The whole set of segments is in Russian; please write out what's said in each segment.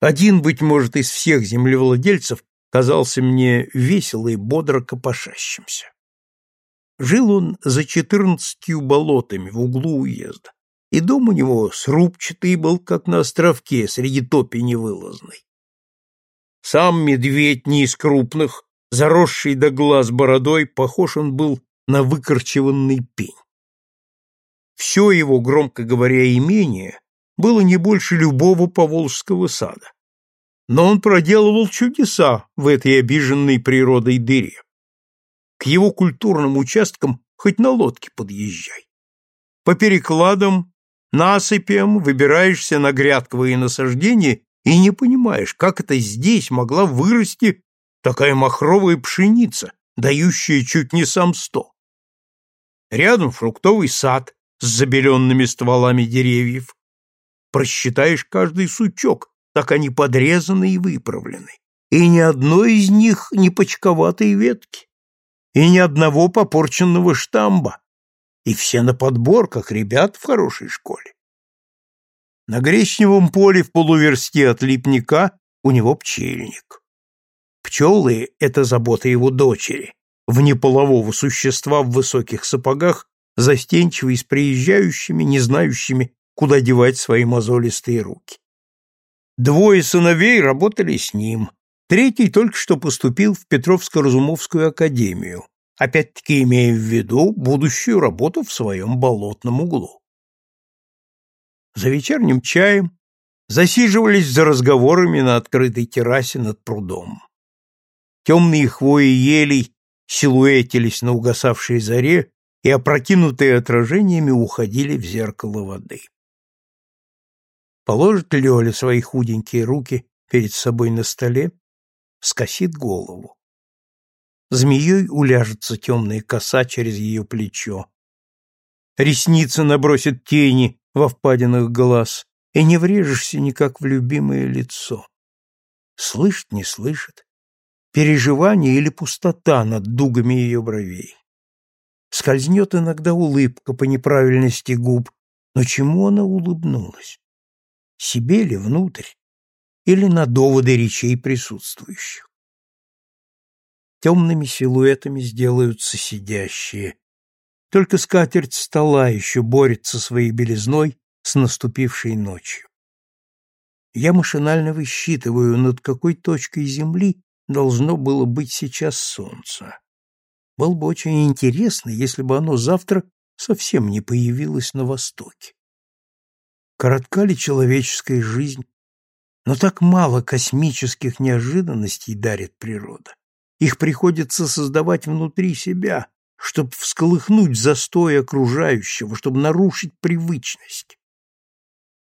Один, быть может, из всех землевладельцев казался мне весело и бодро копошащимся. Жил он за четырнадцатью болотами в углу уезда, и дом у него срубчатый был, как на островке, среди топи невылазной. Сам медведь не из крупных, заросший до глаз бородой, похож он был на выкорчеванный пень. Все его, громко говоря, имение было не больше любого поволжского сада. Но он проделывал чудеса в этой обиженной природой дыре. К его культурным участкам хоть на лодке подъезжай. По перекладам, насыпям выбираешься на грядковые насаждения и не понимаешь, как это здесь могла вырасти такая махровая пшеница, дающая чуть не сам сто. Рядом фруктовый сад с забеленными стволами деревьев. Просчитаешь каждый сучок, так они подрезаны и выправлены. И ни одной из них не почковатые ветки и ни одного попорченного штамба, и все на подбор, как ребят в хорошей школе. На гречневом поле в полуверсте от липника у него пчельник. Пчелы — это забота его дочери, внеполового существа в высоких сапогах, застенчивой с приезжающими, не знающими, куда девать свои мозолистые руки. Двое сыновей работали с ним, Третий только что поступил в Петровско-Разумовскую академию, опять-таки имея в виду будущую работу в своем болотном углу. За вечерним чаем засиживались за разговорами на открытой террасе над прудом. Темные хвои елей силуэтились на угасавшей заре и, опрокинутые отражениями, уходили в зеркало воды. Положит Лёля свои худенькие руки перед собой на столе скосит голову. Змеей уляжется темная коса через ее плечо. Ресницы набросит тени во впадинах глаз, и не врежешься никак в любимое лицо. Слышит, не слышит. Переживание или пустота над дугами ее бровей. Скользнет иногда улыбка по неправильности губ, но чему она улыбнулась? Себе ли внутрь? или на доводы речей присутствующих. Темными силуэтами сделаются сидящие. Только скатерть стола еще борется своей белизной с наступившей ночью. Я машинально высчитываю, над какой точкой земли должно было быть сейчас солнце. Было бы очень интересно, если бы оно завтра совсем не появилось на востоке. Коротка ли человеческая жизнь, но так мало космических неожиданностей дарит природа. Их приходится создавать внутри себя, чтобы всколыхнуть застой окружающего, чтобы нарушить привычность.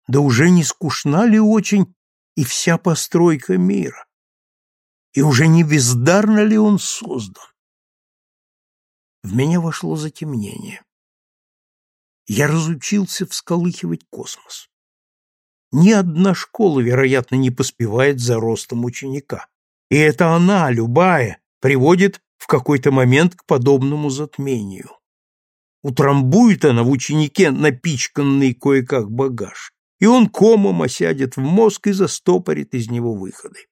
Да уже не скучна ли очень и вся постройка мира? И уже не бездарно ли он создан? В меня вошло затемнение. Я разучился всколыхивать космос. Ни одна школа, вероятно, не поспевает за ростом ученика. И это она, любая, приводит в какой-то момент к подобному затмению. Утрамбует она в ученике напичканный кое-как багаж, и он комом осядет в мозг и застопорит из него выходы.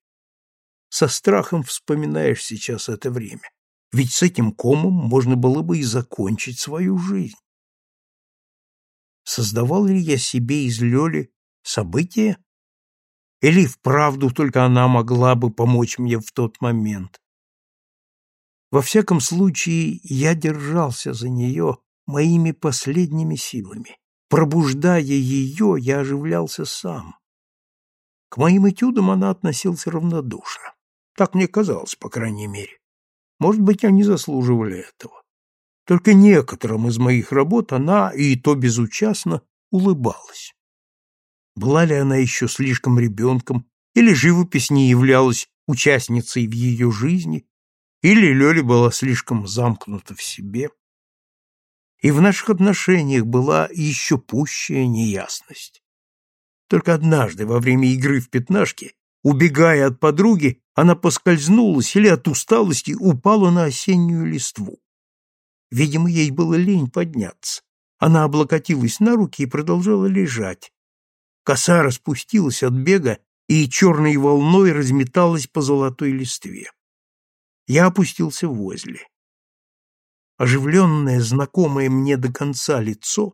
Со страхом вспоминаешь сейчас это время, ведь с этим комом можно было бы и закончить свою жизнь. Создавал ли я себе из Лёли событие? Или вправду только она могла бы помочь мне в тот момент? Во всяком случае, я держался за нее моими последними силами. Пробуждая ее, я оживлялся сам. К моим этюдам она относилась равнодушно. Так мне казалось, по крайней мере. Может быть, они заслуживали этого. Только некоторым из моих работ она, и то безучастно, улыбалась. Была ли она еще слишком ребенком, или живопись не являлась участницей в ее жизни, или Лёля была слишком замкнута в себе. И в наших отношениях была еще пущая неясность. Только однажды во время игры в пятнашки, убегая от подруги, она поскользнулась или от усталости упала на осеннюю листву. Видимо, ей было лень подняться. Она облокотилась на руки и продолжала лежать, Коса распустилась от бега и черной волной разметалась по золотой листве. Я опустился возле. Оживленное, знакомое мне до конца лицо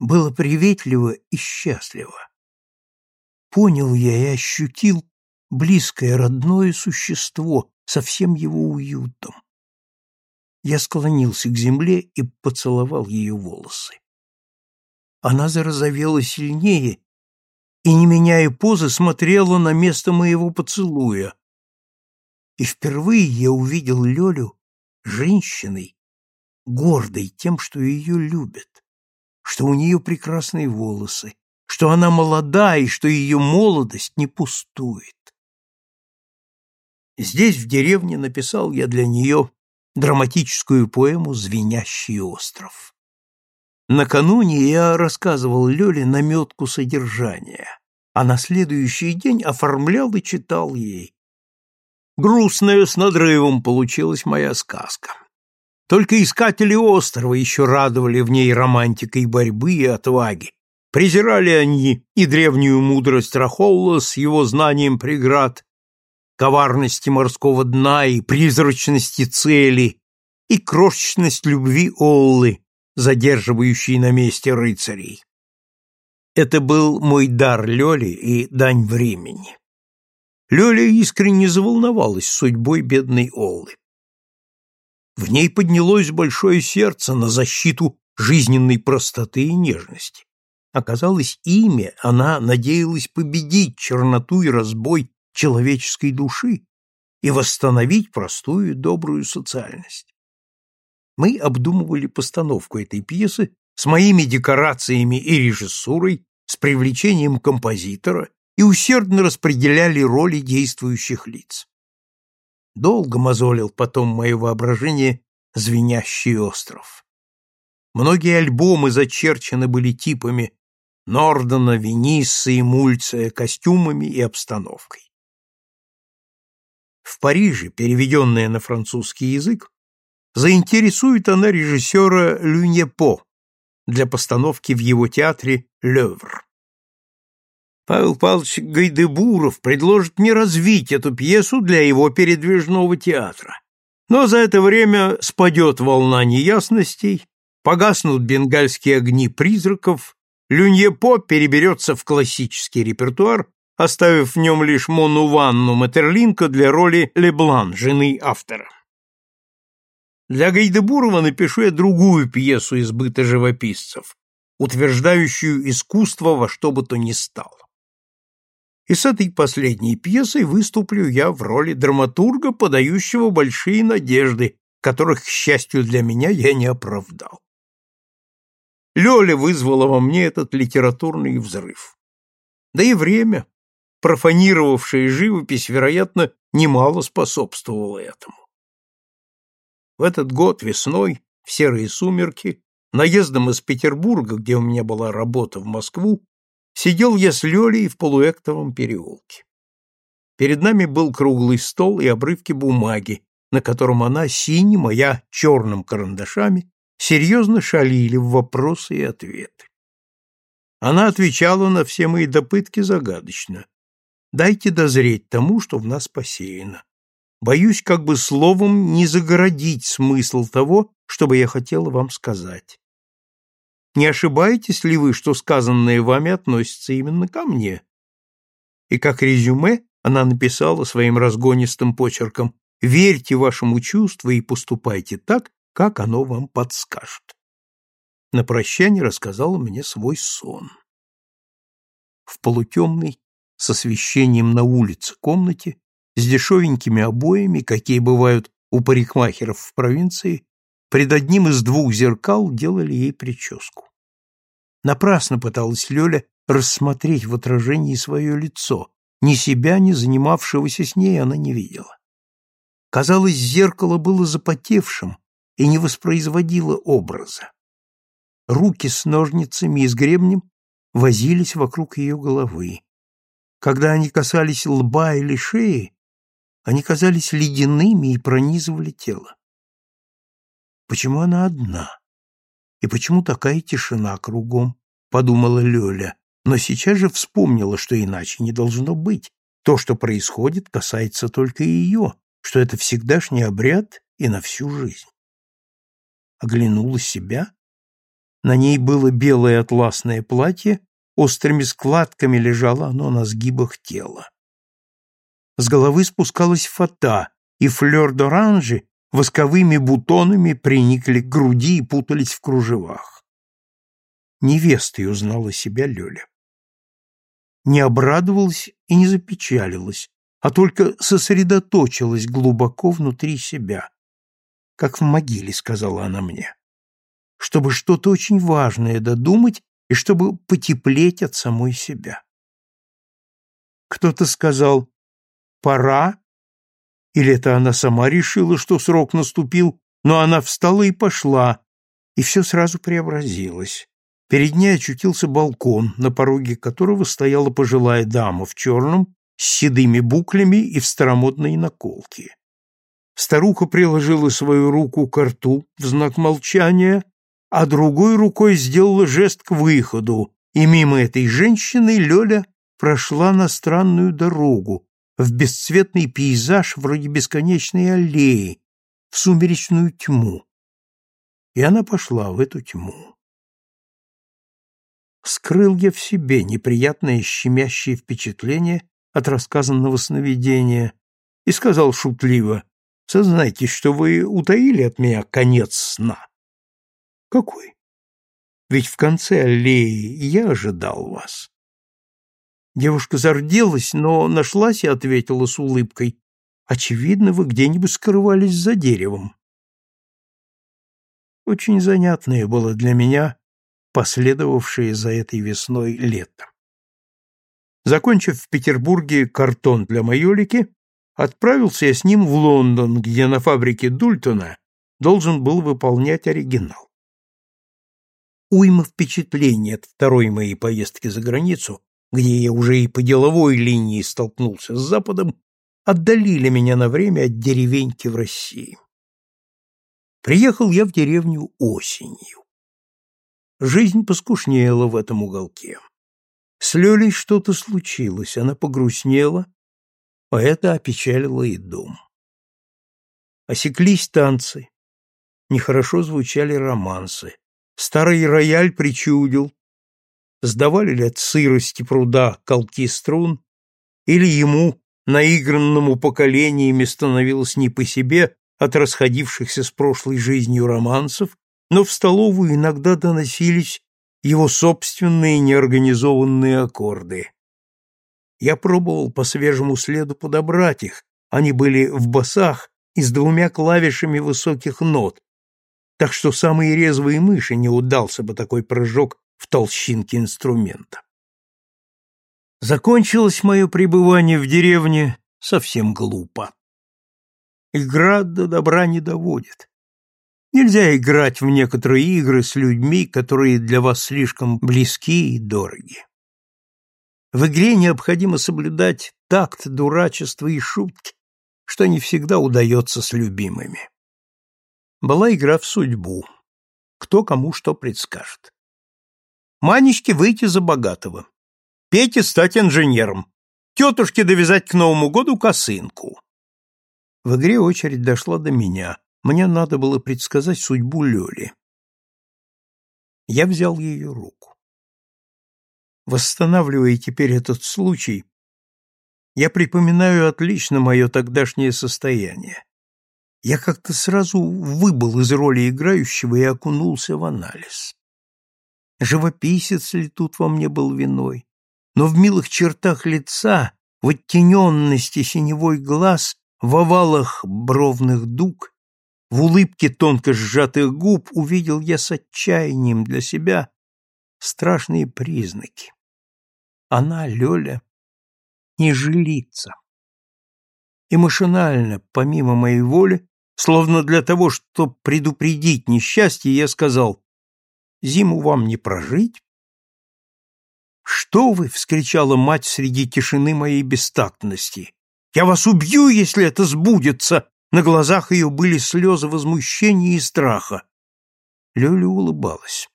было приветливо и счастливо. Понял я и ощутил близкое родное существо со всем его уютом. Я склонился к земле и поцеловал ее волосы. Она зарозовела сильнее и, не меняя позы, смотрела на место моего поцелуя. И впервые я увидел Лёлю женщиной, гордой тем, что ее любят, что у нее прекрасные волосы, что она молода и что ее молодость не пустует. Здесь, в деревне, написал я для нее драматическую поэму «Звенящий остров». Накануне я рассказывал Лёле наметку содержания, а на следующий день оформлял и читал ей. Грустная с надрывом получилась моя сказка. Только искатели острова еще радовали в ней романтикой борьбы и отваги. Презирали они и древнюю мудрость Рахолла с его знанием преград, коварности морского дна и призрачности цели, и крошечность любви Оллы, задерживающей на месте рыцарей. Это был мой дар Лёле и дань времени. Лёля искренне заволновалась судьбой бедной Оллы. В ней поднялось большое сердце на защиту жизненной простоты и нежности. Оказалось, имя она надеялась победить черноту и разбой человеческой души и восстановить простую добрую социальность. Мы обдумывали постановку этой пьесы с моими декорациями и режиссурой, с привлечением композитора и усердно распределяли роли действующих лиц. Долго мозолил потом мое воображение звенящий остров. Многие альбомы зачерчены были типами Нордена, Венисса и Мульция костюмами и обстановкой. В Париже, переведенная на французский язык, заинтересует она режиссера Люньепо для постановки в его театре «Левр». Павел Павлович Гайдебуров предложит мне развить эту пьесу для его передвижного театра. Но за это время спадет волна неясностей, погаснут бенгальские огни призраков, Люньепо переберется в классический репертуар оставив в нем лишь Мону Ванну Матерлинка для роли Леблан, жены автора. Для Гайдебурова напишу я другую пьесу из быта живописцев, утверждающую искусство во что бы то ни стало. И с этой последней пьесой выступлю я в роли драматурга, подающего большие надежды, которых, к счастью для меня, я не оправдал. Лёля вызвала во мне этот литературный взрыв. Да и время, профанировавшая живопись, вероятно, немало способствовала этому. В этот год весной, в серые сумерки, наездом из Петербурга, где у меня была работа в Москву, сидел я с Лёлей в полуэктовом переулке. Перед нами был круглый стол и обрывки бумаги, на котором она синим, а я черным карандашами серьезно шалили в вопросы и ответы. Она отвечала на все мои допытки загадочно, Дайте дозреть тому, что в нас посеяно. Боюсь, как бы словом не загородить смысл того, что бы я хотела вам сказать. Не ошибаетесь ли вы, что сказанное вами относится именно ко мне? И как резюме она написала своим разгонистым почерком «Верьте вашему чувству и поступайте так, как оно вам подскажет». На прощание рассказала мне свой сон. В полутемной, с освещением на улице комнате, с дешевенькими обоями, какие бывают у парикмахеров в провинции, пред одним из двух зеркал делали ей прическу. Напрасно пыталась Лёля рассмотреть в отражении свое лицо, ни себя, ни занимавшегося с ней она не видела. Казалось, зеркало было запотевшим и не воспроизводило образа. Руки с ножницами и с гребнем возились вокруг ее головы. Когда они касались лба или шеи, они казались ледяными и пронизывали тело. Почему она одна? И почему такая тишина кругом? Подумала Лёля, но сейчас же вспомнила, что иначе не должно быть, То, что происходит, касается только ее, что это всегдашний обряд и на всю жизнь. Оглянула себя. На ней было белое атласное платье, острыми складками лежало оно на сгибах тела. С головы спускалась фата, и флёр-д'оранжи восковыми бутонами приникли к груди и путались в кружевах. Невестой узнала себя Лёля. Не обрадовалась и не запечалилась, а только сосредоточилась глубоко внутри себя. «Как в могиле», — сказала она мне, — «чтобы что-то очень важное додумать и чтобы потеплеть от самой себя». Кто-то сказал «пора», или это она сама решила, что срок наступил, но она встала и пошла, и все сразу преобразилось. Перед ней очутился балкон, на пороге которого стояла пожилая дама в черном, с седыми буклями и в старомодной наколке. Старуха приложила свою руку к рту в знак молчания, а другой рукой сделала жест к выходу, и мимо этой женщины Лёля прошла на странную дорогу, в бесцветный пейзаж вроде бесконечной аллеи, в сумеречную тьму. И она пошла в эту тьму скрыл я в себе неприятное щемящее впечатление от рассказанного сновидения и сказал шутливо, «Сознайтесь, что вы утаили от меня конец сна». «Какой?» «Ведь в конце аллеи я ожидал вас». Девушка зарделась, но нашлась и ответила с улыбкой, «Очевидно, вы где-нибудь скрывались за деревом». Очень занятное было для меня последовавшее за этой весной лето. Закончив в Петербурге картон для майолики, отправился я с ним в Лондон, где на фабрике Дультона должен был выполнять оригинал. Уйма впечатлений от второй моей поездки за границу, где я уже и по деловой линии столкнулся с Западом, отдалили меня на время от деревеньки в России. Приехал я в деревню осенью. Жизнь поскушнела в этом уголке. С Лёлей что-то случилось, она погрустнела, а это опечалило и дом. Осеклись танцы, нехорошо звучали романсы. Старый рояль причудил, сдавали ли от сырости пруда колки струн, или ему, наигранному поколениями, становилось не по себе от расходившихся с прошлой жизнью романсов, но в столовую иногда доносились его собственные неорганизованные аккорды. Я пробовал по свежему следу подобрать их, они были в басах и с двумя клавишами высоких нот, так что самые резвые мыши не удался бы такой прыжок в толщинке инструмента. Закончилось мое пребывание в деревне совсем глупо. Игра до добра не доводит. Нельзя играть в некоторые игры с людьми, которые для вас слишком близки и дороги. В игре необходимо соблюдать такт, дурачество и шутки, что не всегда удается с любимыми. Была игра в судьбу. Кто кому что предскажет. Манечке выйти за богатого. Пете стать инженером. Тетушке довязать к Новому году косынку. В игре очередь дошла до меня. Мне надо было предсказать судьбу Лёли. Я взял ее руку. Восстанавливая теперь этот случай, я припоминаю отлично мое тогдашнее состояние. Я как-то сразу выбыл из роли играющего и окунулся в анализ. Живописец ли тут во мне был виной? Но в милых чертах лица, в оттененности синевой глаз, в овалах бровных дуг в улыбке тонко сжатых губ увидел я с отчаянием для себя страшные признаки. Она, Лёля, не жилится. И машинально, помимо моей воли, словно для того, чтобы предупредить несчастье, я сказал, «Зиму вам не прожить?» «Что вы!» — вскричала мать среди тишины моей бестактности. «Я вас убью, если это сбудется!» На глазах ее были слезы возмущения и страха. Лёля улыбалась.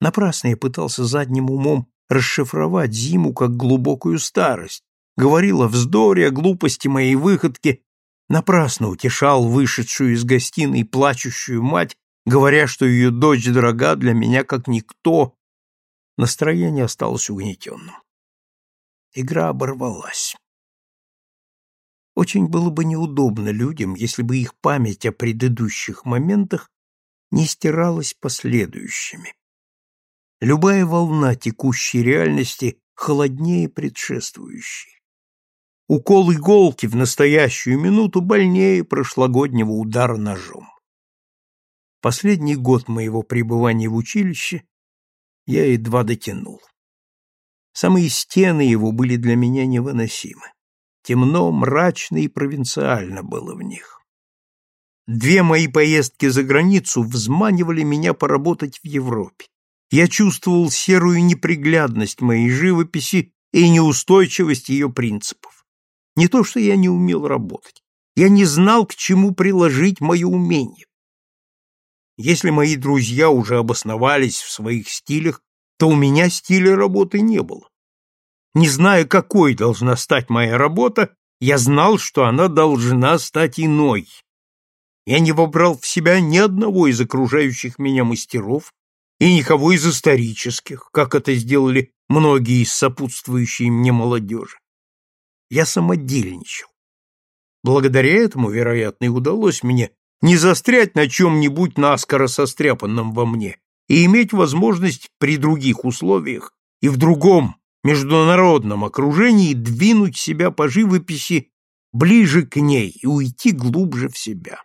Напрасно я пытался задним умом расшифровать зиму как глубокую старость, говорил о вздоре, о глупости моей выходки, напрасно утешал вышедшую из гостиной плачущую мать, говоря, что ее дочь дорога для меня как никто. Настроение осталось угнетенным. Игра оборвалась. Очень было бы неудобно людям, если бы их память о предыдущих моментах не стиралась последующими. Любая волна текущей реальности холоднее предшествующей. Укол иголки в настоящую минуту больнее прошлогоднего удара ножом. Последний год моего пребывания в училище я едва дотянул. Самые стены его были для меня невыносимы. Темно, мрачно и провинциально было в них. Две мои поездки за границу взманивали меня поработать в Европе. Я чувствовал серую неприглядность моей живописи и неустойчивость ее принципов. Не то, что я не умел работать. Я не знал, к чему приложить мое умение. Если мои друзья уже обосновались в своих стилях, то у меня стиля работы не было. Не зная, какой должна стать моя работа, я знал, что она должна стать иной. Я не вобрал в себя ни одного из окружающих меня мастеров и никого из исторических, как это сделали многие из сопутствующей мне молодежи. Я самодельничал. Благодаря этому, вероятно, и удалось мне не застрять на чем-нибудь наскоро состряпанном во мне и иметь возможность при других условиях и в другом международном окружении двинуть себя по живописи ближе к ней и уйти глубже в себя.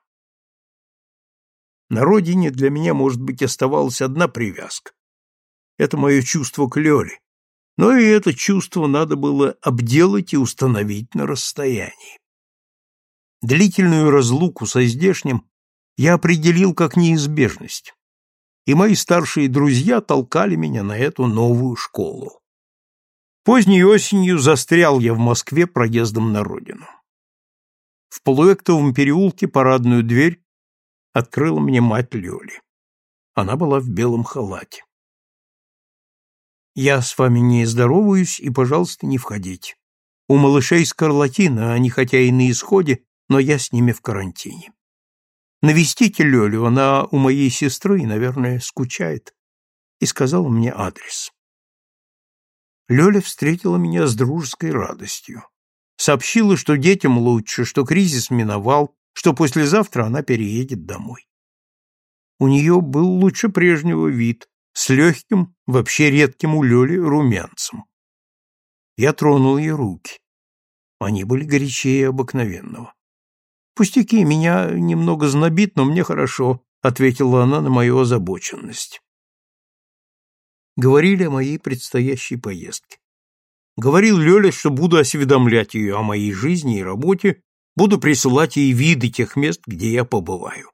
На родине для меня, может быть, оставалась одна привязка. Это мое чувство к Лёле. Но и это чувство надо было обделать и установить на расстоянии. Длительную разлуку со здешним я определил как неизбежность, и мои старшие друзья толкали меня на эту новую школу. Поздней осенью застрял я в Москве проездом на родину. В полуэктовом переулке парадную дверь открыла мне мать Лёли. Она была в белом халате. «Я с вами не здороваюсь, и, пожалуйста, не входите. У малышей скарлатина, они хотя и на исходе, но я с ними в карантине. Навестите Лёлю, она у моей сестры наверное, скучает» и сказала мне адрес. Лёля встретила меня с дружеской радостью. Сообщила, что детям лучше, что кризис миновал, что послезавтра она переедет домой. У нее был лучше прежнего вид, с легким, вообще редким у Лёли, румянцем. Я тронул ей руки. Они были горячее обыкновенного. «Пустяки, меня немного знобит, но мне хорошо», — ответила она на мою озабоченность. Говорили о моей предстоящей поездке. Говорил Лёля, что буду осведомлять ее о моей жизни и работе Буду присылать ей виды тех мест, где я побываю.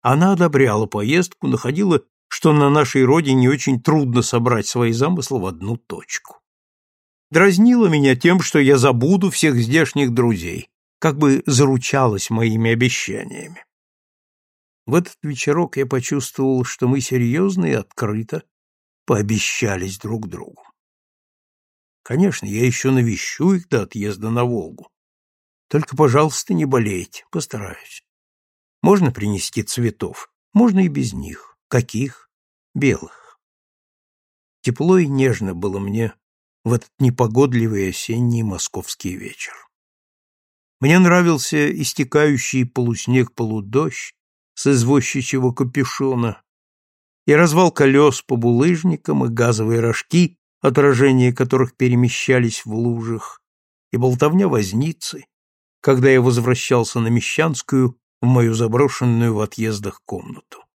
Она одобряла поездку, находила, что на нашей родине очень трудно собрать свои замыслы в одну точку. Дразнила меня тем, что я забуду всех здешних друзей, как бы заручалась моими обещаниями. В этот вечерок я почувствовал, что мы серьезно и открыто пообещались друг другу. Конечно, я еще навещу их до отъезда на Волгу, только, пожалуйста, не болейте, постараюсь. Можно принести цветов, можно и без них. Каких? Белых. Тепло и нежно было мне в этот непогодливый осенний московский вечер. Мне нравился истекающий полуснег-полудождь с извозчичьего капюшона и развал колес по булыжникам и газовые рожки, отражения которых перемещались в лужах, и болтовня возницы, когда я возвращался на Мещанскую в мою заброшенную в отъездах комнату.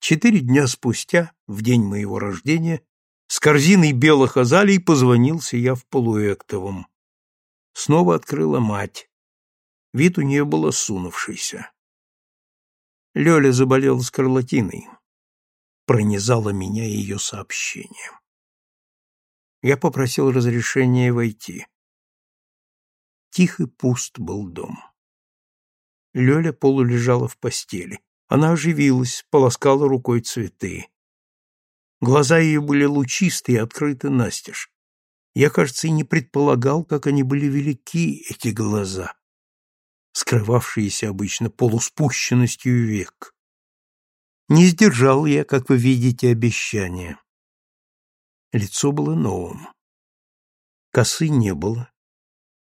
Четыре дня спустя, в день моего рождения, с корзиной белых азалий позвонился я в полуэктовом. Снова открыла мать. Вид у нее был осунувшийся. Лёля заболела скарлатиной. Пронизало меня ее сообщение. Я попросил разрешения войти. Тих и пуст был дом. Лёля полулежала в постели. Она оживилась, полоскала рукой цветы. Глаза ее были лучистые, открыты настежь. Я, кажется, и не предполагал, как они были велики, эти глаза, скрывавшиеся обычно полуспущенностью век. Не сдержал я, как вы видите, обещания. Лицо было новым. Косы не было.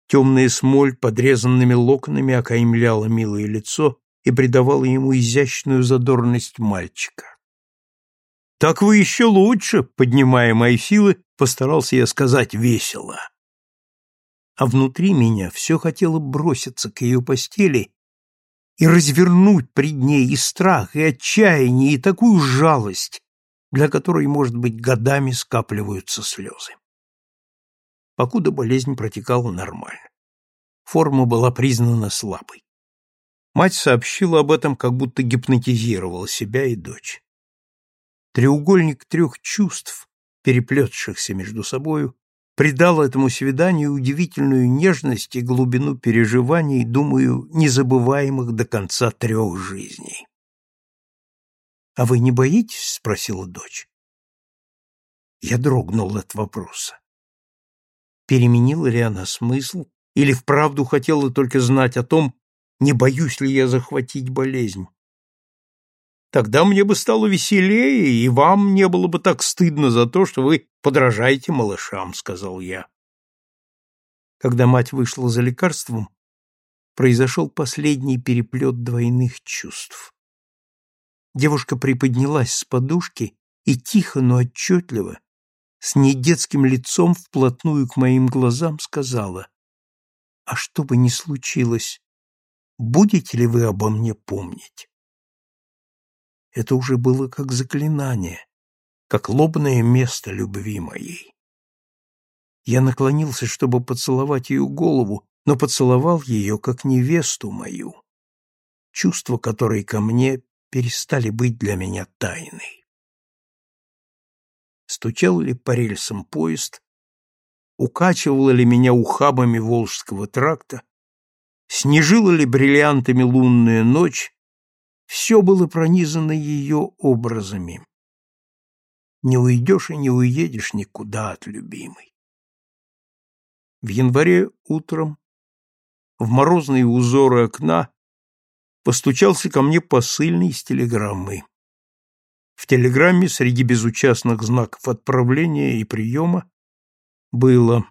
Темная смоль подрезанными локонами окаймляла милое лицо и придавала ему изящную задорность мальчика. «Так вы еще лучше!» — поднимая мои силы, постарался я сказать весело. А внутри меня все хотело броситься к ее постели и развернуть пред ней и страх, и отчаяние, и такую жалость, для которой, может быть, годами скапливаются слезы. Покуда болезнь протекала нормально. Форма была признана слабой. Мать сообщила об этом, как будто гипнотизировала себя и дочь. Треугольник трех чувств, переплетшихся между собою, придал этому свиданию удивительную нежность и глубину переживаний, думаю, незабываемых до конца трех жизней. — А вы не боитесь? — спросила дочь. Я дрогнул от вопроса. Переменила ли она смысл или вправду хотела только знать о том, не боюсь ли я захватить болезнь? Тогда мне бы стало веселее, и вам не было бы так стыдно за то, что вы подражаете малышам, — сказал я. Когда мать вышла за лекарством, произошел последний переплет двойных чувств. Девушка приподнялась с подушки и тихо, но отчетливо, с недетским лицом вплотную к моим глазам сказала, «А что бы ни случилось, будете ли вы обо мне помнить?» Это уже было как заклинание, как лобное место любви моей. Я наклонился, чтобы поцеловать ее голову, но поцеловал ее как невесту мою, чувства которой ко мне перестали быть для меня тайной. Стучал ли по рельсам поезд, укачивала ли меня ухабами Волжского тракта, снежила ли бриллиантами лунная ночь, все было пронизано ее образами. Не уйдешь и не уедешь никуда от любимой. В январе утром, в морозные узоры окна, постучался ко мне посыльный с телеграммой. В телеграмме среди безучастных знаков отправления и приема было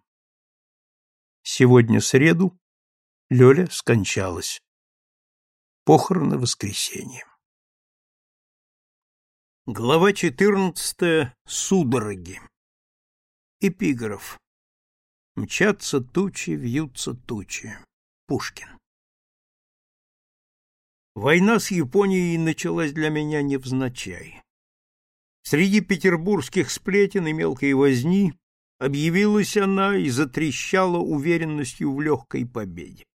«Сегодня среду Лёля скончалась». Похороны воскресенье. Глава 14. Судороги. Эпиграф. Мчатся тучи, вьются тучи. Пушкин. Война с Японией началась для меня невзначай. Среди петербургских сплетен и мелкой возни объявилась она и затрещала уверенностью в легкой победе.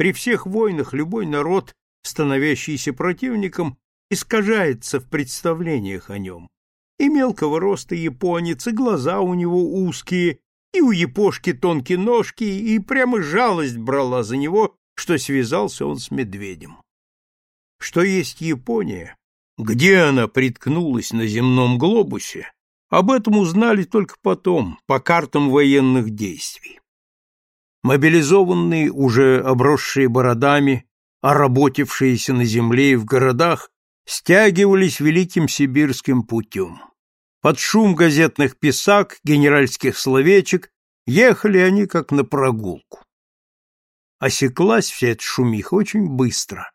При всех войнах любой народ, становящийся противником, искажается в представлениях о нем. И мелкого роста японец, и глаза у него узкие, и у япошки тонкие ножки, и прямо жалость брала за него, что связался он с медведем. Что есть Япония, где она приткнулась на земном глобусе, об этом узнали только потом, по картам военных действий. Мобилизованные, уже обросшие бородами, оработившиеся на земле и в городах, стягивались великим сибирским путем. Под шум газетных писак, генеральских словечек ехали они как на прогулку. Осеклась вся эта шумиха очень быстро.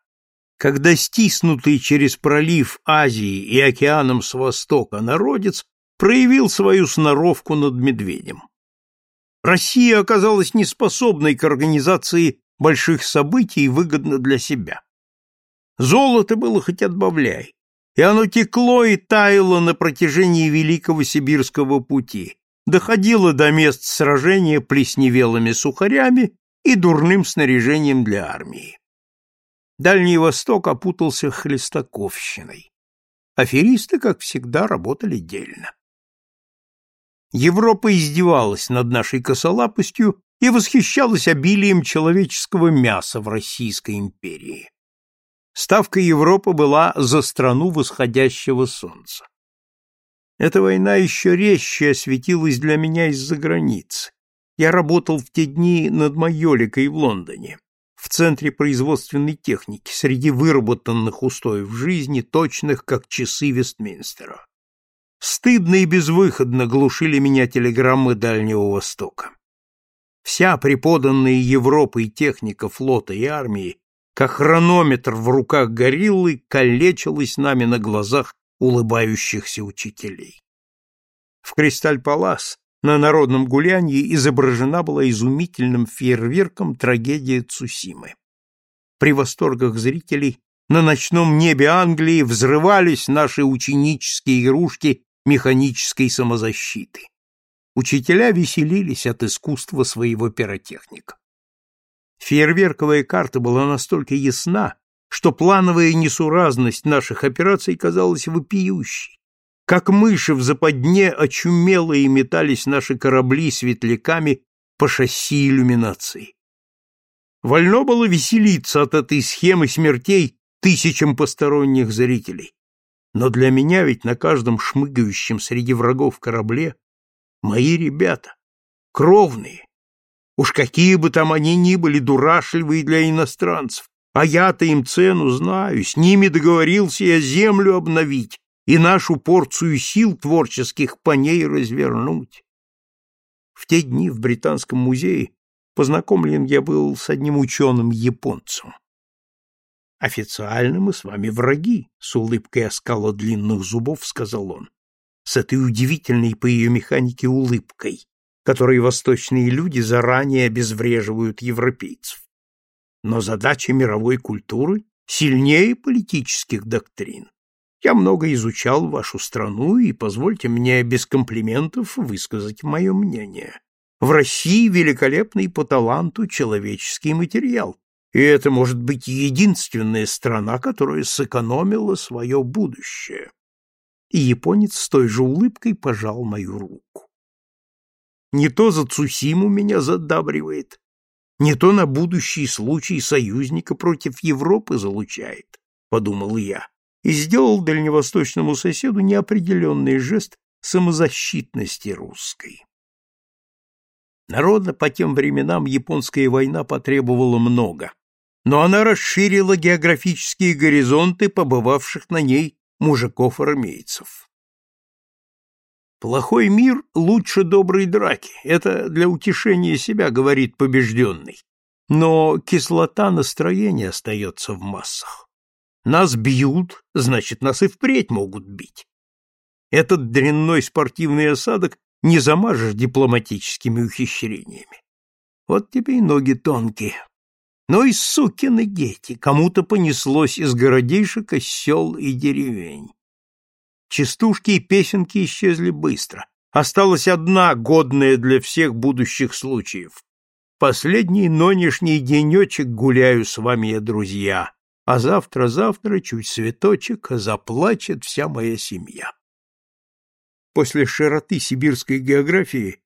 Когда стиснутый через пролив Азии и океаном с востока народец проявил свою сноровку над медведем. Россия оказалась неспособной к организации больших событий выгодно для себя. Золото было хоть отбавляй, и оно текло и таяло на протяжении Великого Сибирского пути, доходило до мест сражения плесневелыми сухарями и дурным снаряжением для армии. Дальний Восток опутался хлестаковщиной. Аферисты, как всегда, работали дельно. Европа издевалась над нашей косолапостью и восхищалась обилием человеческого мяса в Российской империи. Ставка Европы была за страну восходящего солнца. Эта война еще резче осветилась для меня из-за границы. Я работал в те дни над Майоликой в Лондоне, в Центре производственной техники, среди выработанных устоев жизни, точных, как часы Вестминстера. Стыдно и безвыходно глушили меня телеграммы Дальнего Востока. Вся преподанная Европой техника флота и армии, как хронометр в руках гориллы, калечилась нами на глазах улыбающихся учителей. В Кристаль-Палас на народном гулянии изображена была изумительным фейерверком трагедия Цусимы. При восторгах зрителей на ночном небе Англии взрывались наши ученические игрушки механической самозащиты. Учителя веселились от искусства своего пиротехника. Фейерверковая карта была настолько ясна, что плановая несуразность наших операций казалась вопиющей. Как мыши в западне очумелые метались наши корабли светляками по шасси иллюминации. Вольно было веселиться от этой схемы смертей тысячам посторонних зрителей. Но для меня ведь на каждом шмыгающем среди врагов корабле Мои ребята, кровные. Уж какие бы там они ни были дурашливые для иностранцев, а я-то им цену знаю, с ними договорился я землю обновить и нашу порцию сил творческих по ней развернуть. В те дни в Британском музее познакомлен я был с одним ученым-японцем. «Официально мы с вами враги», — с улыбкой оскала длинных зубов сказал он с этой удивительной по ее механике улыбкой, которой восточные люди заранее обезвреживают европейцев. Но задача мировой культуры сильнее политических доктрин. Я много изучал вашу страну, и позвольте мне без комплиментов высказать мое мнение. В России великолепный по таланту человеческий материал, и это может быть единственная страна, которая сэкономила свое будущее и японец с той же улыбкой пожал мою руку. Не то за Цусиму меня задабривает, не то на будущий случай союзника против Европы залучает, — подумал я, и сделал дальневосточному соседу неопределенный жест самозащитности русской. Народно по тем временам японская война потребовала много, но она расширила географические горизонты побывавших на ней мужиков-армейцев. Плохой мир лучше доброй драки, это для утешения себя, говорит побежденный. Но кислота настроения остается в массах. Нас бьют, значит, нас и впредь могут бить. Этот дрянной спортивный осадок не замажешь дипломатическими ухищрениями. Вот тебе и ноги тонкие. Но и сукины дети, кому-то понеслось из городишек, из сел и деревень. Частушки и песенки исчезли быстро. Осталась одна, годная для всех будущих случаев. Последний нонешний денечек гуляю с вами я, друзья, а завтра-завтра чуть цветочек заплачет вся моя семья. После широты сибирской географии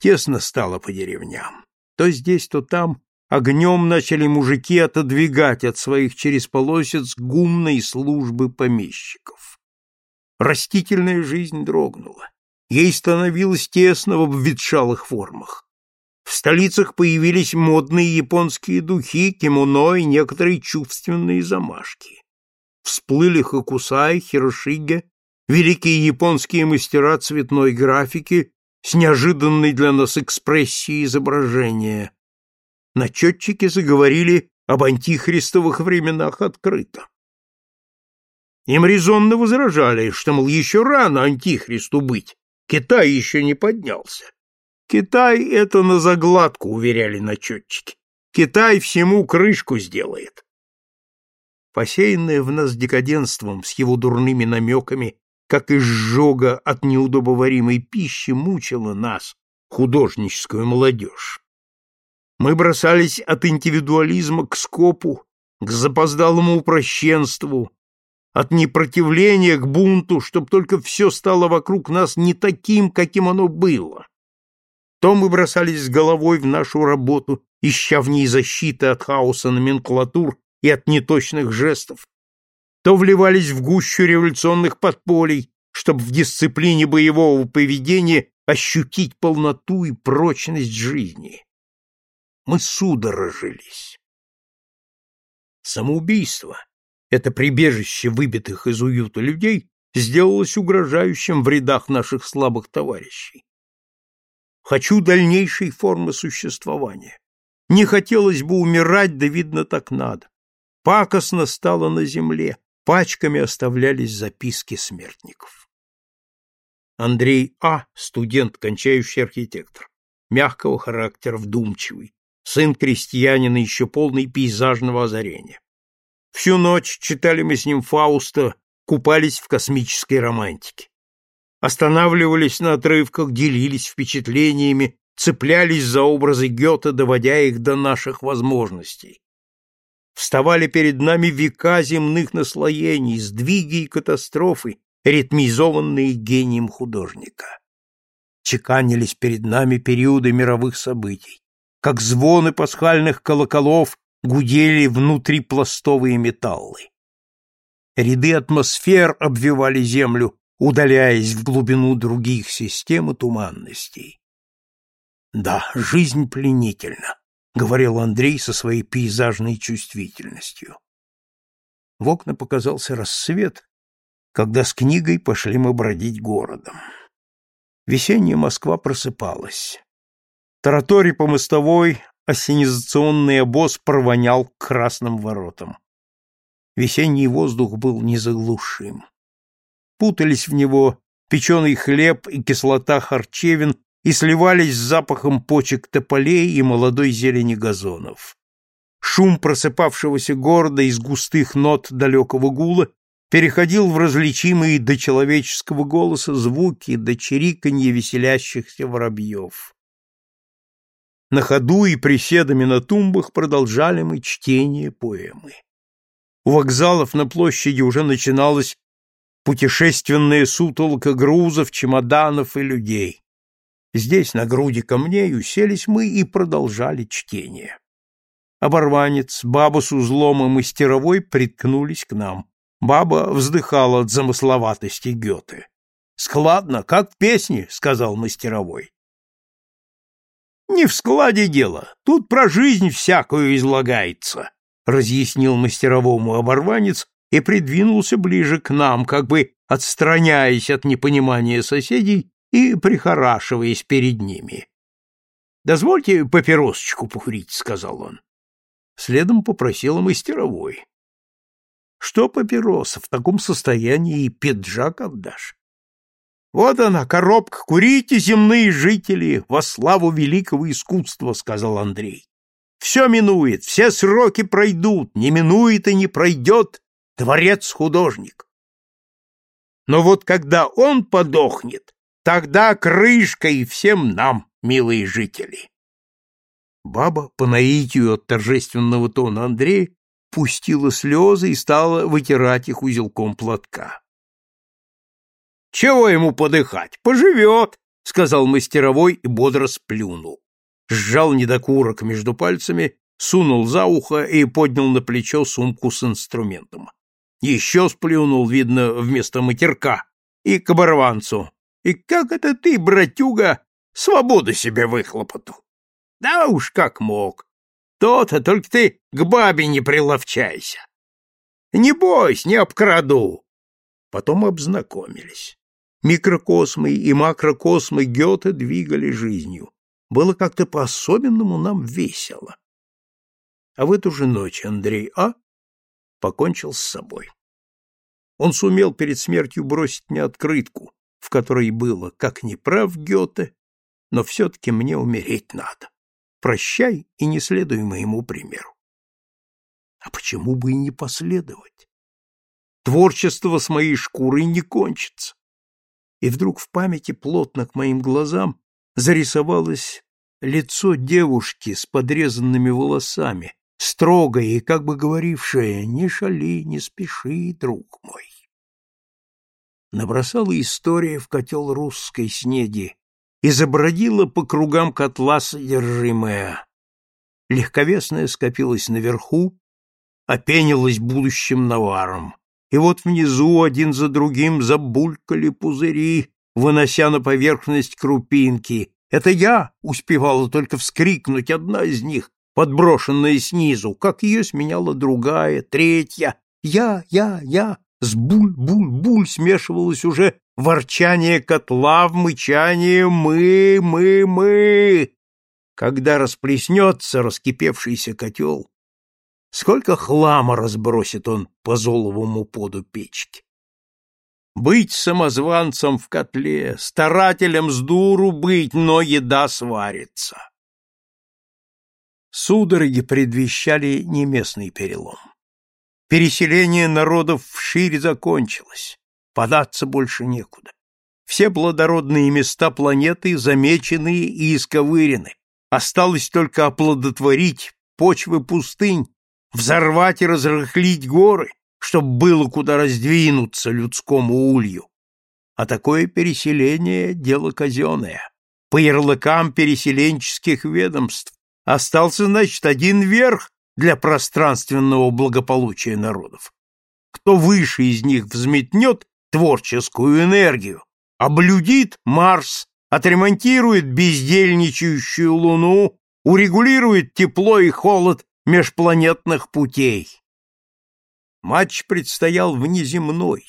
тесно стало по деревням. То здесь, то там огнем начали мужики отодвигать от своих через полосец гумной службы помещиков. Растительная жизнь дрогнула. Ей становилось тесно в обветшалых формах. В столицах появились модные японские духи, кимоно и некоторые чувственные замашки. Всплыли Хокусай, Хирошиге, великие японские мастера цветной графики с неожиданной для нас экспрессией изображения, начетчики заговорили об антихристовых временах открыто. Им резонно возражали, что, мол, еще рано антихристу быть, Китай еще не поднялся. Китай это на загладку, уверяли начетчики. Китай всему крышку сделает. Посеянное в нас декаденством с его дурными намеками, как изжога от неудобоваримой пищи, мучило нас, художническую молодежь. Мы бросались от индивидуализма к скопу, к запоздалому упрощенству, от непротивления к бунту, чтобы только все стало вокруг нас не таким, каким оно было. То мы бросались с головой в нашу работу, ища в ней защиты от хаоса номенклатур и от неточных жестов, то вливались в гущу революционных подполей, чтобы в дисциплине боевого поведения ощутить полноту и прочность жизни. Мы судорожились. Самоубийство, это прибежище выбитых из уюта людей, сделалось угрожающим в рядах наших слабых товарищей. Хочу дальнейшей формы существования. Не хотелось бы умирать, да видно так надо. Пакостно стало на земле, пачками оставлялись записки смертников. Андрей А., студент, кончающий архитектор, мягкого характера, вдумчивый, сын крестьянина, еще полный пейзажного озарения. Всю ночь читали мы с ним Фауста, купались в космической романтике. Останавливались на отрывках, делились впечатлениями, цеплялись за образы Гёте, доводя их до наших возможностей. Вставали перед нами века земных наслоений, сдвиги и катастрофы, ритмизованные гением художника. Чеканились перед нами периоды мировых событий, как звоны пасхальных колоколов гудели внутрипластовые металлы. Ряды атмосфер обвивали Землю, удаляясь в глубину других систем и туманностей. Да, жизнь пленительна, говорил Андрей со своей пейзажной чувствительностью. В окна показался рассвет, когда с книгой пошли мы бродить городом. Весенняя Москва просыпалась. Таратори по мостовой осенизационный обоз провонял к красным воротам. Весенний воздух был незаглушим. Путались в него печеный хлеб и кислота харчевин и сливались с запахом почек тополей и молодой зелени газонов. Шум просыпавшегося города из густых нот далекого гула переходил в различимые до человеческого голоса звуки до чириканья веселящихся воробьев. На ходу и приседами на тумбах продолжали мы чтение поэмы. У вокзалов на площади уже начиналась путешественная сутолка грузов, чемоданов и людей. Здесь, на груди камней, уселись мы и продолжали чтение. Оборванец, баба с узлом и мастеровой приткнулись к нам. Баба вздыхала от замысловатости Гёте. «Складно, как в песне», — сказал мастеровой. «Не в складе дело, тут про жизнь всякую излагается», — разъяснил мастеровому оборванец и придвинулся ближе к нам, как бы отстраняясь от непонимания соседей и прихорашиваясь перед ними. «Дозвольте папиросочку покурить», — сказал он. Следом попросила мастеровой. Что папироса в таком состоянии и пиджак отдашь? Вот она, коробка, курите, земные жители, во славу великого искусства, сказал Андрей. Все минует, все сроки пройдут, не минует и не пройдет творец-художник. Но вот когда он подохнет, тогда крышка и всем нам, милые жители. Баба, по наитию от торжественного тона Андрея, пустила слезы и стала вытирать их узелком платка. «Чего ему подыхать? Поживет!» — сказал мастеровой и бодро сплюнул. Сжал недокурок между пальцами, сунул за ухо и поднял на плечо сумку с инструментом. Еще сплюнул, видно, вместо матерка, и к оборванцу. «И как это ты, братюга, свободу себе выхлопотал?» «Да уж как мог. То-то, только ты к бабе не приловчайся. Не бойся, не обкраду. Потом обзнакомились. Микрокосмы и макрокосмы Гёте двигали жизнью. Было как-то по-особенному нам весело. А в эту же ночь Андрей А. покончил с собой. Он сумел перед смертью бросить мне открытку, в которой было, как не прав Гёте, но все-таки мне умереть надо. Прощай и не следуй моему примеру. А почему бы и не последовать? Творчество с моей шкурой не кончится. И вдруг в памяти плотно к моим глазам зарисовалось лицо девушки с подрезанными волосами, строгое и как бы говорившее «Не шали, не спеши, друг мой». Набросала история в котел русской снеди и забродила по кругам котла содержимое. Легковесное скопилось наверху, опенилось будущим наваром, и вот внизу один за другим забулькали пузыри, вынося на поверхность крупинки. Это я успевала только вскрикнуть одна из них, подброшенная снизу, как ее сменяла другая, третья. Я, я, я, с буль-буль-буль смешивалось уже ворчание котла в мычание «мы, мы, мы». Когда расплеснется раскипевшийся котел, сколько хлама разбросит он по золовому поду печки. Быть самозванцем в котле, старателем с дуру быть, но еда сварится. Судороги предвещали неместный перелом. Переселение народов вширь закончилось, податься больше некуда. Все плодородные места планеты замечены и исковырены. Осталось только оплодотворить почвы пустынь, взорвать и разрыхлить горы, чтоб было куда раздвинуться людскому улью. А такое переселение — дело казенное. По ярлыкам переселенческих ведомств остался, значит, один верх для пространственного благополучия народов. Кто выше из них взметнет творческую энергию, облюдит Марс, отремонтирует бездельничающую Луну, урегулирует тепло и холод межпланетных путей. Матч предстоял внеземной,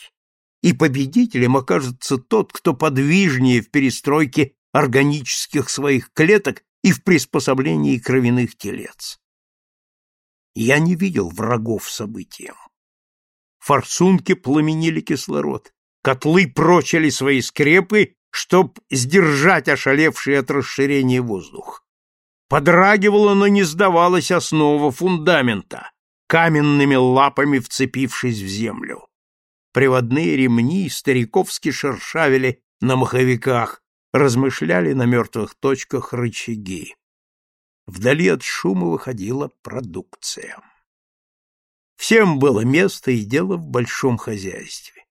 и победителем окажется тот, кто подвижнее в перестройке органических своих клеток и в приспособлении кровяных телец. Я не видел врагов событиям. Форсунки пламенили кислород, котлы прочили свои скрепы, чтоб сдержать ошалевший от расширения воздух. Подрагивала, но не сдавалась основа фундамента каменными лапами вцепившись в землю. Приводные ремни стариковски шершавили на маховиках, размышляли на мертвых точках рычаги. Вдали от шума выходила продукция. Всем было место и дело в большом хозяйстве.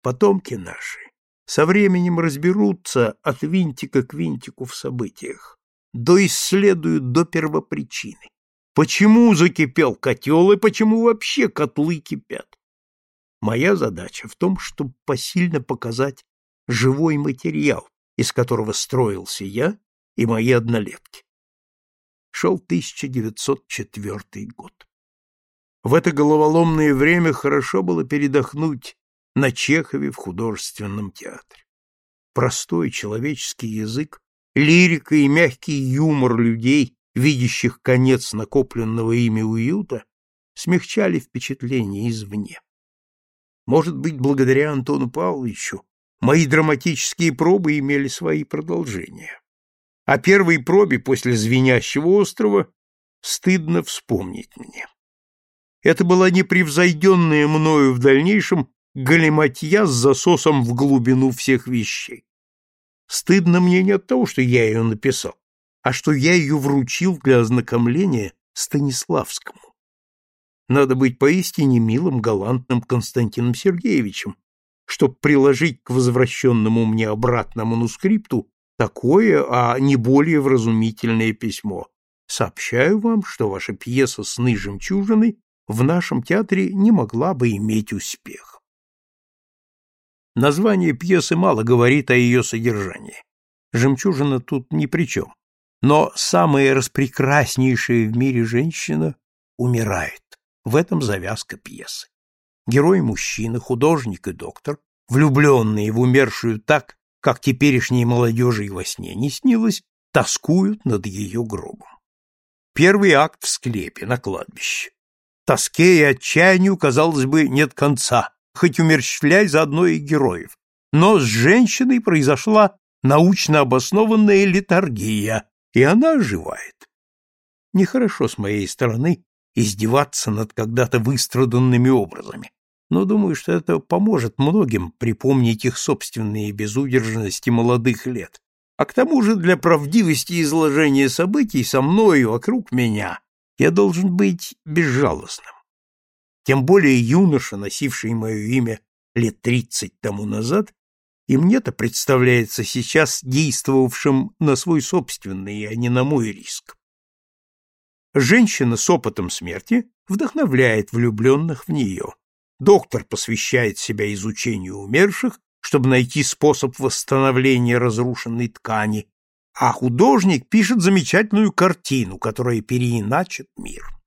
Потомки наши со временем разберутся от винтика к винтику в событиях, доисследуют до первопричины. Почему закипел котел и почему вообще котлы кипят? Моя задача в том, чтобы посильно показать живой материал, из которого строился я и мои однолетки. Шел 1904 год. В это головоломное время хорошо было передохнуть на Чехове в художественном театре. Простой человеческий язык, лирика и мягкий юмор людей видящих конец накопленного ими уюта, смягчали впечатление извне. Может быть, благодаря Антону Павловичу мои драматические пробы имели свои продолжения. О первой пробе после «Звенящего острова» стыдно вспомнить мне. Это была непревзойденная мною в дальнейшем галиматья с засосом в глубину всех вещей. Стыдно мне не от того, что я ее написал, а что я ее вручил для ознакомления Станиславскому. Надо быть поистине милым, галантным Константином Сергеевичем, чтобы приложить к возвращенному мне обратно манускрипту такое, а не более вразумительное письмо. Сообщаю вам, что ваша пьеса «Сны жемчужины» в нашем театре не могла бы иметь успех. Название пьесы мало говорит о ее содержании. Жемчужина тут ни при чем. Но самая распрекраснейшая в мире женщина умирает. В этом завязка пьесы. Герой мужчина, художник и доктор, влюбленные в умершую так, как теперешней молодежи и во сне не снилось, тоскуют над ее гробом. Первый акт в склепе, на кладбище. Тоске и отчаянию, казалось бы, нет конца, хоть умерщвляй заодно и героев. Но с женщиной произошла научно обоснованная литургия, и она оживает. Нехорошо с моей стороны издеваться над когда-то выстраданными образами, но думаю, что это поможет многим припомнить их собственные безудержности молодых лет. А к тому же для правдивости изложения событий со мною вокруг меня я должен быть безжалостным. Тем более юноша, носивший мое имя лет тридцать тому назад, и мне-то представляется сейчас действовавшим на свой собственный, а не на мой риск. Женщина с опытом смерти вдохновляет влюбленных в нее. доктор посвящает себя изучению умерших, чтобы найти способ восстановления разрушенной ткани, а художник пишет замечательную картину, которая переиначит мир.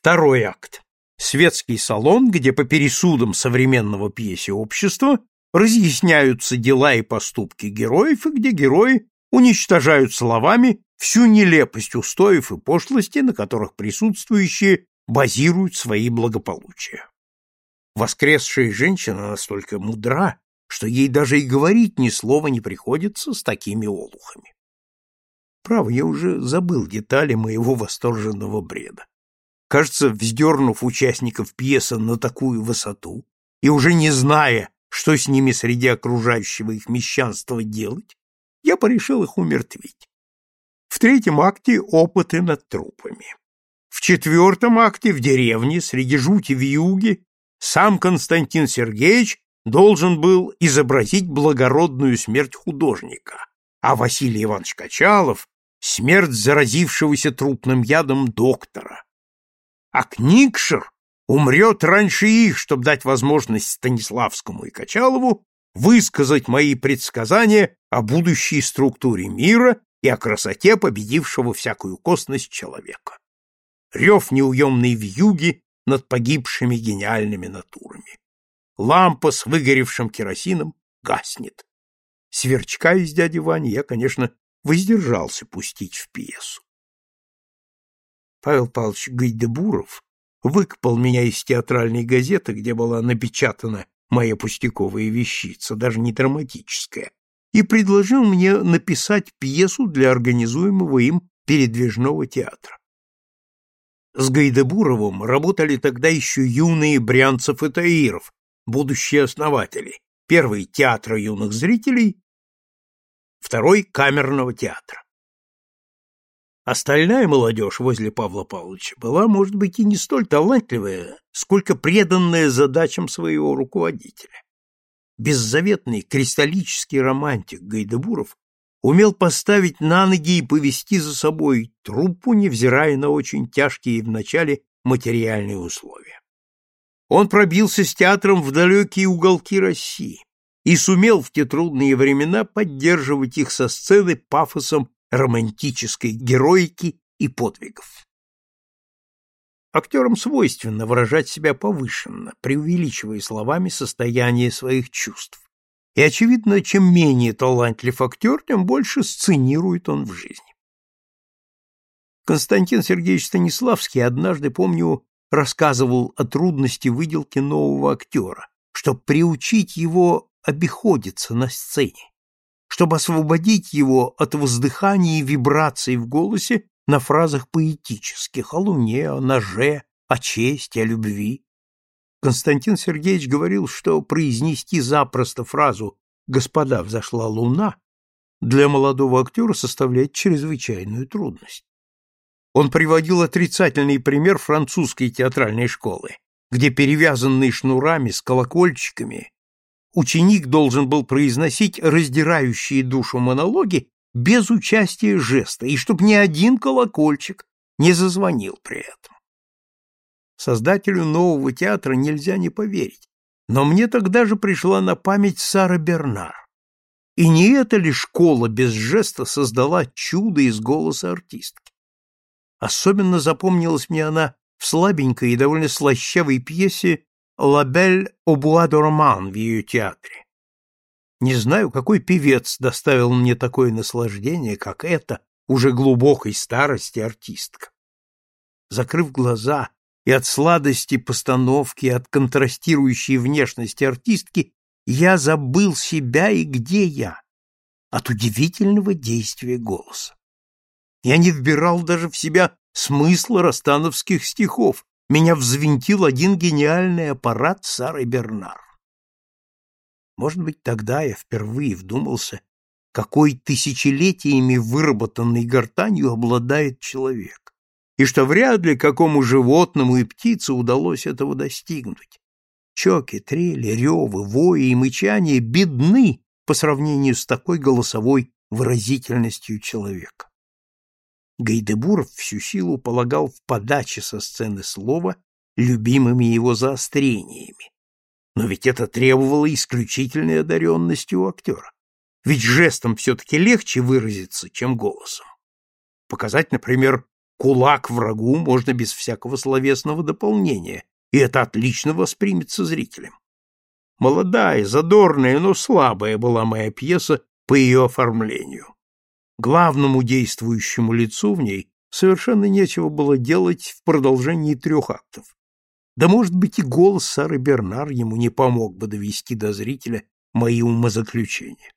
Второй акт. Светский салон, где по пересудам современного пьесе общества разъясняются дела и поступки героев, и где герои уничтожают словами всю нелепость устоев и пошлости, на которых присутствующие базируют свои благополучия. Воскресшая женщина настолько мудра, что ей даже и говорить ни слова не приходится с такими олухами. Право, я уже забыл детали моего восторженного бреда. Кажется, вздернув участников пьесы на такую высоту и уже не зная, что с ними среди окружающего их мещанства делать, я порешил их умертвить. В третьем акте опыты над трупами. В четвертом акте в деревне среди жути в юге сам Константин Сергеевич должен был изобразить благородную смерть художника, а Василий Иванович Качалов — смерть заразившегося трупным ядом доктора. А Кникшер умрет раньше их, чтобы дать возможность Станиславскому и Качалову высказать мои предсказания о будущей структуре мира и о красоте победившего всякую косность человека. Рев неуемной вьюги над погибшими гениальными натурами. Лампа с выгоревшим керосином гаснет. Сверчка из дяди Вани я, конечно, воздержался пустить в пьесу. Павел Павлович Гайдебуров выкопал меня из театральной газеты, где была напечатана моя пустяковая вещица, даже не драматическая, и предложил мне написать пьесу для организуемого им передвижного театра. С Гайдебуровым работали тогда еще юные Брянцев и Таиров, будущие основатели. Первый — театра юных зрителей, второй — камерного театра. Остальная молодежь возле Павла Павловича была, может быть, и не столь талантливая, сколько преданная задачам своего руководителя. Беззаветный кристаллический романтик Гайдебуров умел поставить на ноги и повести за собой труппу, невзирая на очень тяжкие вначале материальные условия. Он пробился с театром в далекие уголки России и сумел в те трудные времена поддерживать их со сцены пафосом романтической героики и подвигов. Актерам свойственно выражать себя повышенно, преувеличивая словами состояние своих чувств. И, очевидно, чем менее талантлив актер, тем больше сценирует он в жизни. Константин Сергеевич Станиславский однажды, помню, рассказывал о трудности выделки нового актера, чтобы приучить его обиходиться на сцене чтобы освободить его от воздыханий и вибраций в голосе на фразах поэтических о луне, о ноже, о чести, о любви. Константин Сергеевич говорил, что произнести запросто фразу «Господа, взошла луна» для молодого актера составляет чрезвычайную трудность. Он приводил отрицательный пример французской театральной школы, где перевязанные шнурами с колокольчиками ученик должен был произносить раздирающие душу монологи без участия жеста, и чтоб ни один колокольчик не зазвонил при этом. Создателю нового театра нельзя не поверить, но мне тогда же пришла на память Сара Бернар. И не эта ли школа без жеста создала чудо из голоса артистки? Особенно запомнилась мне она в слабенькой и довольно слащавой пьесе «Лабель о буа в ее театре. Не знаю, какой певец доставил мне такое наслаждение, как эта, уже глубокой старости артистка. Закрыв глаза и от сладости постановки, от контрастирующей внешности артистки, я забыл себя и где я, от удивительного действия голоса. Я не вбирал даже в себя смысла ростановских стихов, меня взвинтил один гениальный аппарат Сары Бернар. Может быть, тогда я впервые вдумался, какой тысячелетиями выработанной гортанью обладает человек, и что вряд ли какому животному и птице удалось этого достигнуть. Чоки, трели, ревы, вои и мычания бедны по сравнению с такой голосовой выразительностью человека. Гайдебуров всю силу полагал в подаче со сцены слова, любимыми его заострениями. Но ведь это требовало исключительной одаренности у актера. Ведь жестом все-таки легче выразиться, чем голосом. Показать, например, кулак врагу можно без всякого словесного дополнения, и это отлично воспримется зрителем. Молодая, задорная, но слабая была моя пьеса по ее оформлению. Главному действующему лицу в ней совершенно нечего было делать в продолжении трех актов. Да, может быть, и голос Сары Бернар ему не помог бы довести до зрителя мои умозаключения.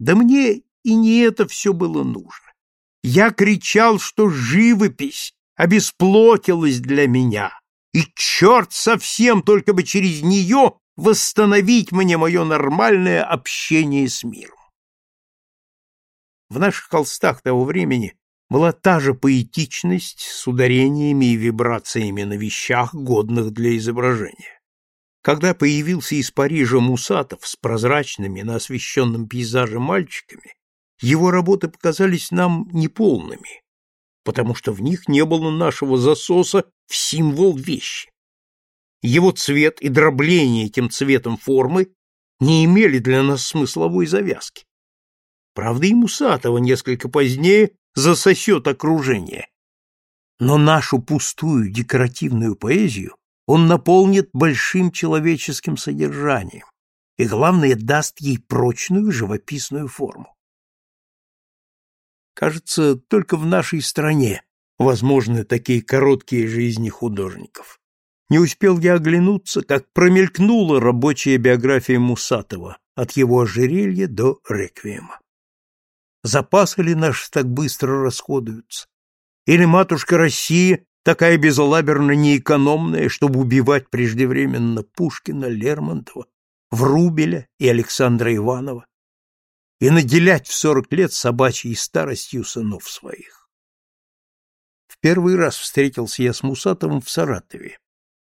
Да мне и не это все было нужно. Я кричал, что живопись обесплотилась для меня, и черт совсем только бы через нее восстановить мне мое нормальное общение с миром. В наших холстах того времени была та же поэтичность с ударениями и вибрациями на вещах, годных для изображения. Когда появился из Парижа Мусатов с прозрачными на освещенном пейзаже мальчиками, его работы показались нам неполными, потому что в них не было нашего засоса в символ вещи. Его цвет и дробление этим цветом формы не имели для нас смысловой завязки. Правда, и Мусатова несколько позднее засосет окружение. Но нашу пустую декоративную поэзию он наполнит большим человеческим содержанием и, главное, даст ей прочную живописную форму. Кажется, только в нашей стране возможны такие короткие жизни художников. Не успел я оглянуться, как промелькнула рабочая биография Мусатова от его ожерелья до реквиема. Запасы ли наши так быстро расходуются? Или матушка Россия такая безалаберно неэкономная, чтобы убивать преждевременно Пушкина, Лермонтова, Врубеля и Александра Иванова и наделять в сорок лет собачьей старостью сынов своих? В первый раз встретился я с Мусатовым в Саратове,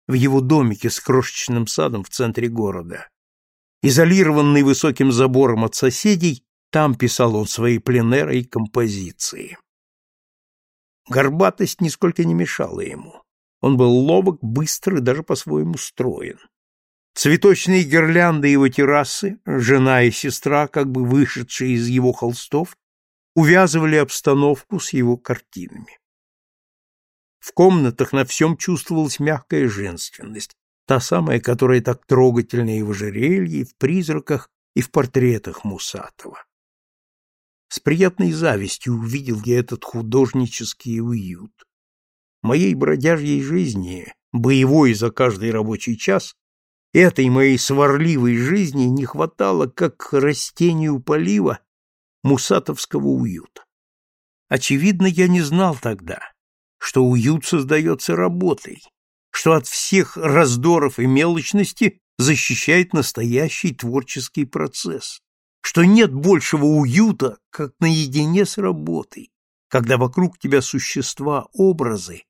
в его домике с крошечным садом в центре города. Изолированный высоким забором от соседей, там писал он свои пленеры и композиции. Горбатость нисколько не мешала ему. Он был ловок, быстр и даже по-своему строен. Цветочные гирлянды его террасы, жена и сестра, как бы вышедшие из его холстов, увязывали обстановку с его картинами. В комнатах на всем чувствовалась мягкая женственность, та самая, которая так трогательна и в ожерелье, и в призраках, и в портретах Мусатова. С приятной завистью увидел я этот художнический уют. Моей бродяжьей жизни, боевой за каждый рабочий час, этой моей сварливой жизни не хватало, как растению полива, мусатовского уюта. Очевидно, я не знал тогда, что уют создается работой, что от всех раздоров и мелочности защищает настоящий творческий процесс что нет большего уюта, как наедине с работой, когда вокруг тебя существа, образы,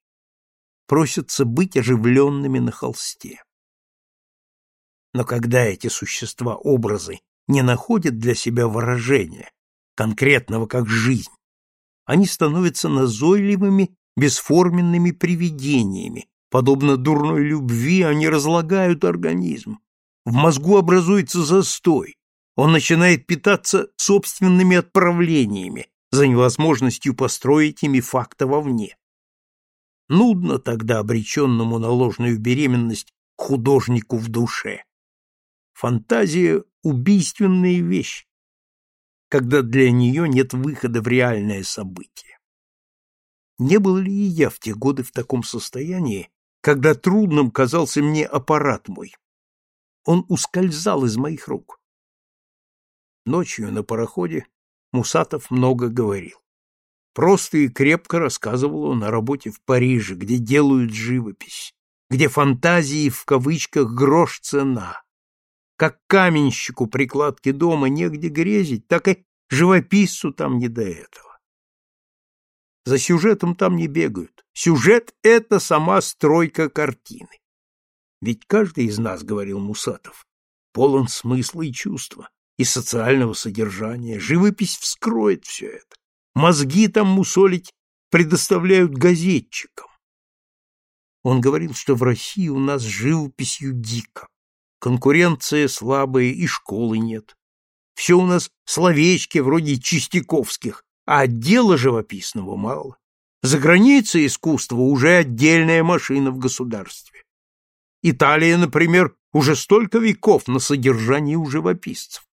просятся быть оживленными на холсте. Но когда эти существа, образы, не находят для себя выражения, конкретного как жизнь, они становятся назойливыми, бесформенными привидениями, подобно дурной любви, они разлагают организм. В мозгу образуется застой, он начинает питаться собственными отправлениями за невозможностью построить ими факта вовне. Нудно тогда обреченному на ложную беременность художнику в душе. Фантазия — убийственная вещь, когда для нее нет выхода в реальное событие. Не был ли и я в те годы в таком состоянии, когда трудным казался мне аппарат мой? Он ускользал из моих рук. Ночью на пароходе Мусатов много говорил. Просто и крепко рассказывал он о работе в Париже, где делают живопись, где фантазии в кавычках грош цена. Как каменщику прикладки дома негде грезить, так и живописцу там не до этого. За сюжетом там не бегают. Сюжет — это сама стройка картины. Ведь каждый из нас, — говорил Мусатов, — полон смысла и чувства и социального содержания. Живопись вскроет все это. Мозги там мусолить предоставляют газетчикам. Он говорил, что в России у нас живописью дико. Конкуренция слабая и школы нет. Все у нас словечки вроде чистяковских, а отдела живописного мало. За границей искусства уже отдельная машина в государстве. Италия, например, уже столько веков на содержании у живописцев.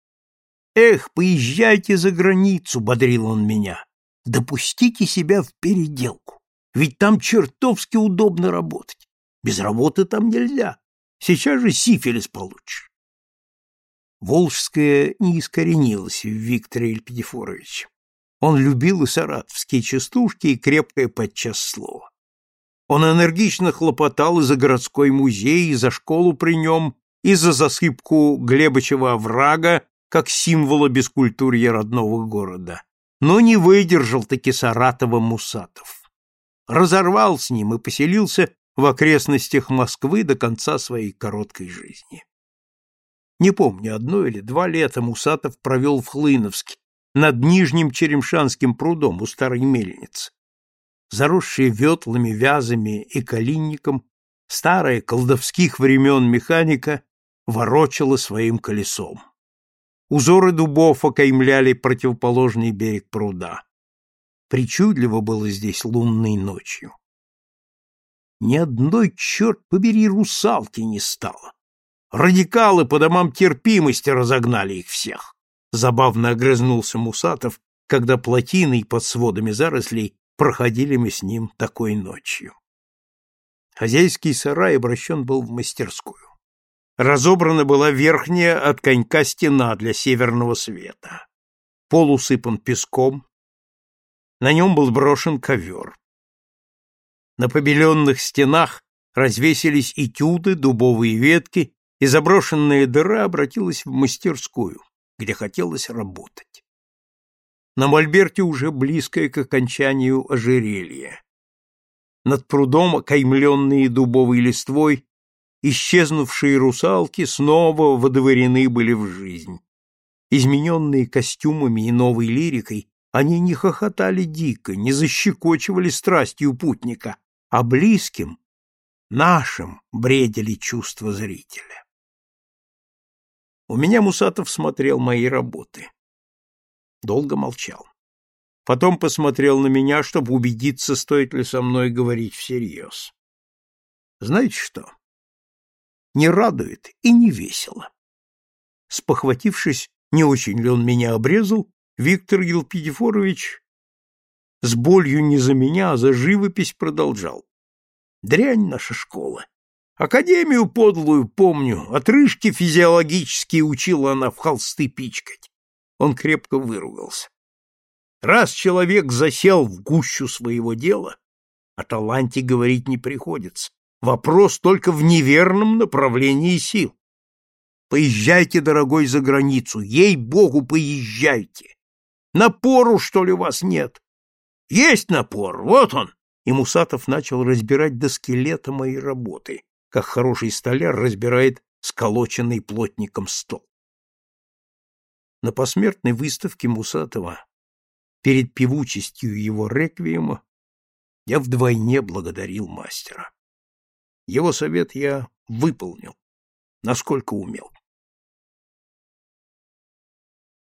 «Эх, поезжайте за границу», — бодрил он меня. «Допустите себя в переделку, ведь там чертовски удобно работать. Без работы там нельзя. Сейчас же сифилис получишь». Волжская не искоренилась в Викторе Ильпидифоровиче. Он любил и саратовские частушки, и крепкое подчас слово. Он энергично хлопотал и за городской музей, и за школу при нем, и за засыпку Глебычева оврага, как символа бескультурья родного города. Но не выдержал таки Саратова Мусатов. Разорвал с ним и поселился в окрестностях Москвы до конца своей короткой жизни. Не помню, одно или два лета Мусатов провел в Хлыновске, над Нижним Черемшанским прудом у старой мельницы. Заросшие ветлами, вязами и калинником, старая колдовских времен механика ворочала своим колесом. Узоры дубов окаймляли противоположный берег пруда. Причудливо было здесь лунной ночью. Ни одной, черт побери, русалки не стало. Радикалы по домам терпимости разогнали их всех. Забавно огрызнулся Мусатов, когда плотиной под сводами зарослей проходили мы с ним такой ночью. Хозяйский сарай обращен был в мастерскую. Разобрана была верхняя от конька стена для северного света. Пол усыпан песком. На нем был брошен ковер. На побеленных стенах развесились этюды, дубовые ветки, и заброшенная дыра обратилась в мастерскую где хотелось работать. На мольберте уже близкое к окончанию ожерелье. Над прудом, окаймленные дубовой листвой, исчезнувшие русалки снова водоварены были в жизнь. Измененные костюмами и новой лирикой, они не хохотали дико, не защекочивали страстью путника, а близким, нашим бредили чувства зрителя. У меня Мусатов смотрел мои работы. Долго молчал. Потом посмотрел на меня, чтобы убедиться, стоит ли со мной говорить всерьез. Знаете что? Не радует и не весело. Спохватившись, не очень ли он меня обрезал, Виктор Елпидифорович с болью не за меня, а за живопись продолжал. Дрянь наша школа. Академию подлую помню, отрыжки физиологические учила она в холсты пичкать. Он крепко выругался. Раз человек засел в гущу своего дела, о таланте говорить не приходится. Вопрос только в неверном направлении сил. Поезжайте, дорогой, за границу, ей-богу, поезжайте. Напору, что ли, у вас нет? Есть напор, вот он. И Мусатов начал разбирать до скелета моей работы как хороший столяр разбирает сколоченный плотником стол. На посмертной выставке Мусатова перед певучестью его реквиема я вдвойне благодарил мастера. Его совет я выполнил, насколько умел.